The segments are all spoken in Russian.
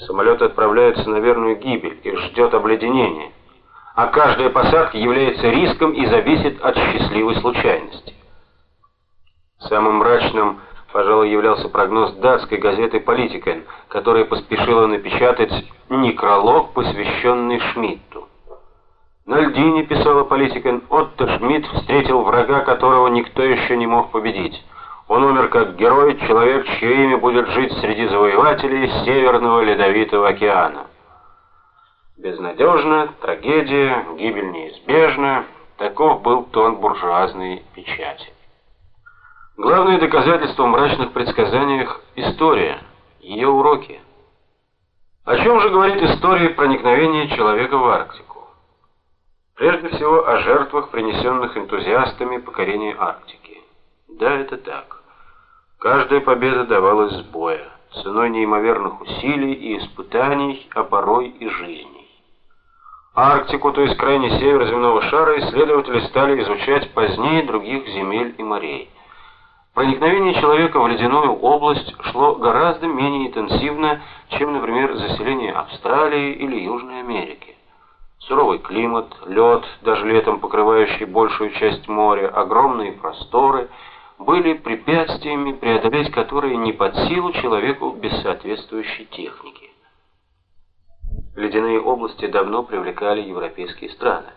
Самолет отправляется на верную гибель и ждет обледенения, а каждая посадка является риском и зависит от счастливой случайности. Самым мрачным, пожалуй, являлся прогноз датской газеты «Политикен», которая поспешила напечатать некролог, посвященный Шмидту. На льдине, писала «Политикен», Отто Шмидт встретил врага, которого никто еще не мог победить. Он умер как герой, человек, чье имя будет жить среди завоевателей Северного Ледовитого океана. Безнадежно, трагедия, гибель неизбежна. Таков был тон буржуазной печати. Главное доказательство в мрачных предсказаниях – история, ее уроки. О чем же говорит история проникновения человека в Арктику? Прежде всего о жертвах, принесенных энтузиастами покорения Арктики. Да, это так. Каждая победа давалась с боя, ценой неимоверных усилий и испытаний, а порой и жизней. Арктику, то есть крайний север земного шара, исследователи стали изучать позднее других земель и морей. Проникновение человека в ледяную область шло гораздо менее интенсивно, чем, например, заселение Австралии или Южной Америки. Суровый климат, лед, даже летом покрывающий большую часть моря, огромные просторы – были препятствиями, преодолеть которые не под силу человеку без соответствующей техники. Ледяные области давно привлекали европейские страны.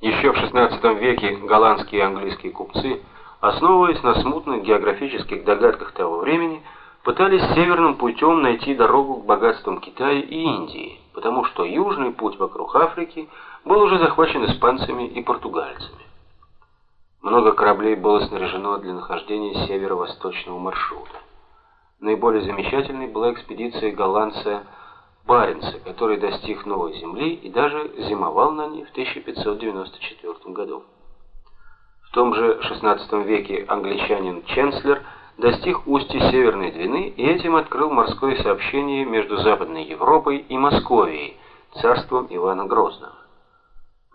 Еще в XVI веке голландские и английские купцы, основываясь на смутных географических догадках того времени, пытались северным путем найти дорогу к богатствам Китая и Индии, потому что южный путь вокруг Африки был уже захвачен испанцами и португальцами. Много кораблей было снаряжено для нахождения северо-восточного маршрута. Наиболее замечательной была экспедиция голландца Баренца, который достиг Новой Земли и даже зимовал на ней в 1594 году. В том же XVI веке англичанин Ченслер достиг устья Северной Двины и этим открыл морское сообщение между Западной Европой и Московией, царством Ивана Грозного.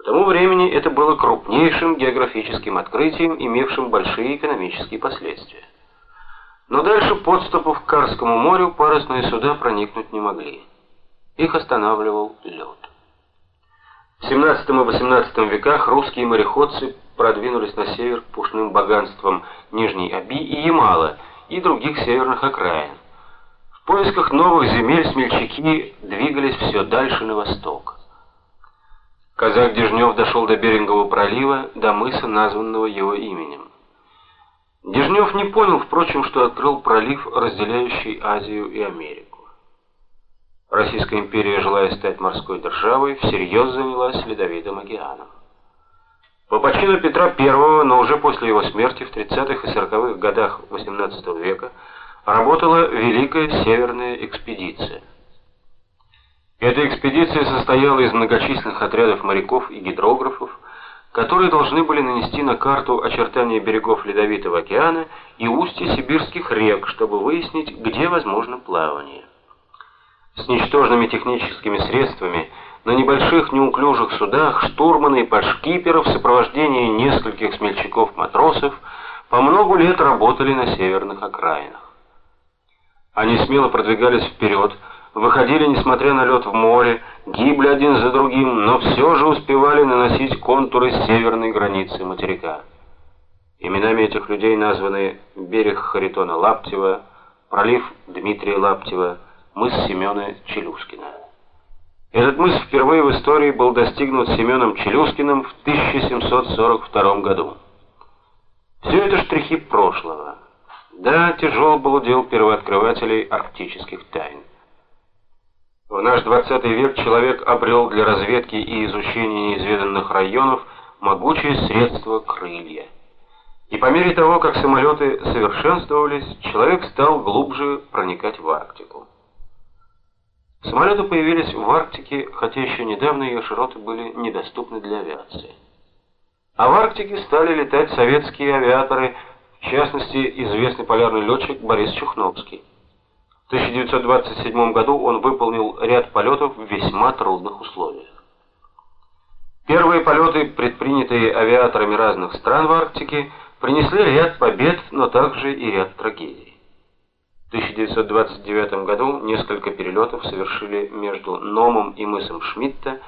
Тому времени это было крупнейшим географическим открытием, имевшим большие экономические последствия. Но дальше подступов к Карскому морю парусные суда проникнуть не могли. Их останавливал лед. В 17 и 18 веках русские мореходцы продвинулись на север к пушным богатствам Нижней Оби и Ямала и других северных окраин. В поисках новых земель смельчаки двигались все дальше на восток. Казак Дежнев дошел до Берингового пролива, до мыса, названного его именем. Дежнев не понял, впрочем, что открыл пролив, разделяющий Азию и Америку. Российская империя, желая стать морской державой, всерьез занялась Ледовитым океаном. По почину Петра I, но уже после его смерти в 30-х и 40-х годах XVIII века, работала Великая Северная экспедиция – эта экспедиция состояла из многочисленных отрядов моряков и гидрографов, которые должны были нанести на карту очертания берегов Ледовитого океана и устья сибирских рек, чтобы выяснить, где возможно плавание. С ничтожными техническими средствами на небольших неуклюжих судах штурманы и подшкиперы в сопровождении нескольких смельчаков-матросов по много лет работали на северных окраинах. Они смело продвигались вперед, выходили, несмотря на лед в море, гибли один за другим, но все же успевали наносить контуры северной границы материка. Именами этих людей названы берег Харитона Лаптева, пролив Дмитрия Лаптева, мыс Семена Челюскина. Этот мыс впервые в истории был достигнут Семеном Челюскиным в 1742 году. Все это штрихи прошлого. Да, тяжел был удел первооткрывателей арктических тайн. В наш 20 век человек обрел для разведки и изучения неизведанных районов могучее средство крылья. И по мере того, как самолеты совершенствовались, человек стал глубже проникать в Арктику. Самолеты появились в Арктике, хотя еще недавно ее широты были недоступны для авиации. А в Арктике стали летать советские авиаторы, в частности, известный полярный летчик Борис Чухновский. В 1927 году он выполнил ряд полетов в весьма трудных условиях. Первые полеты, предпринятые авиаторами разных стран в Арктике, принесли ряд побед, но также и ряд трагедий. В 1929 году несколько перелетов совершили между Номом и мысом Шмидта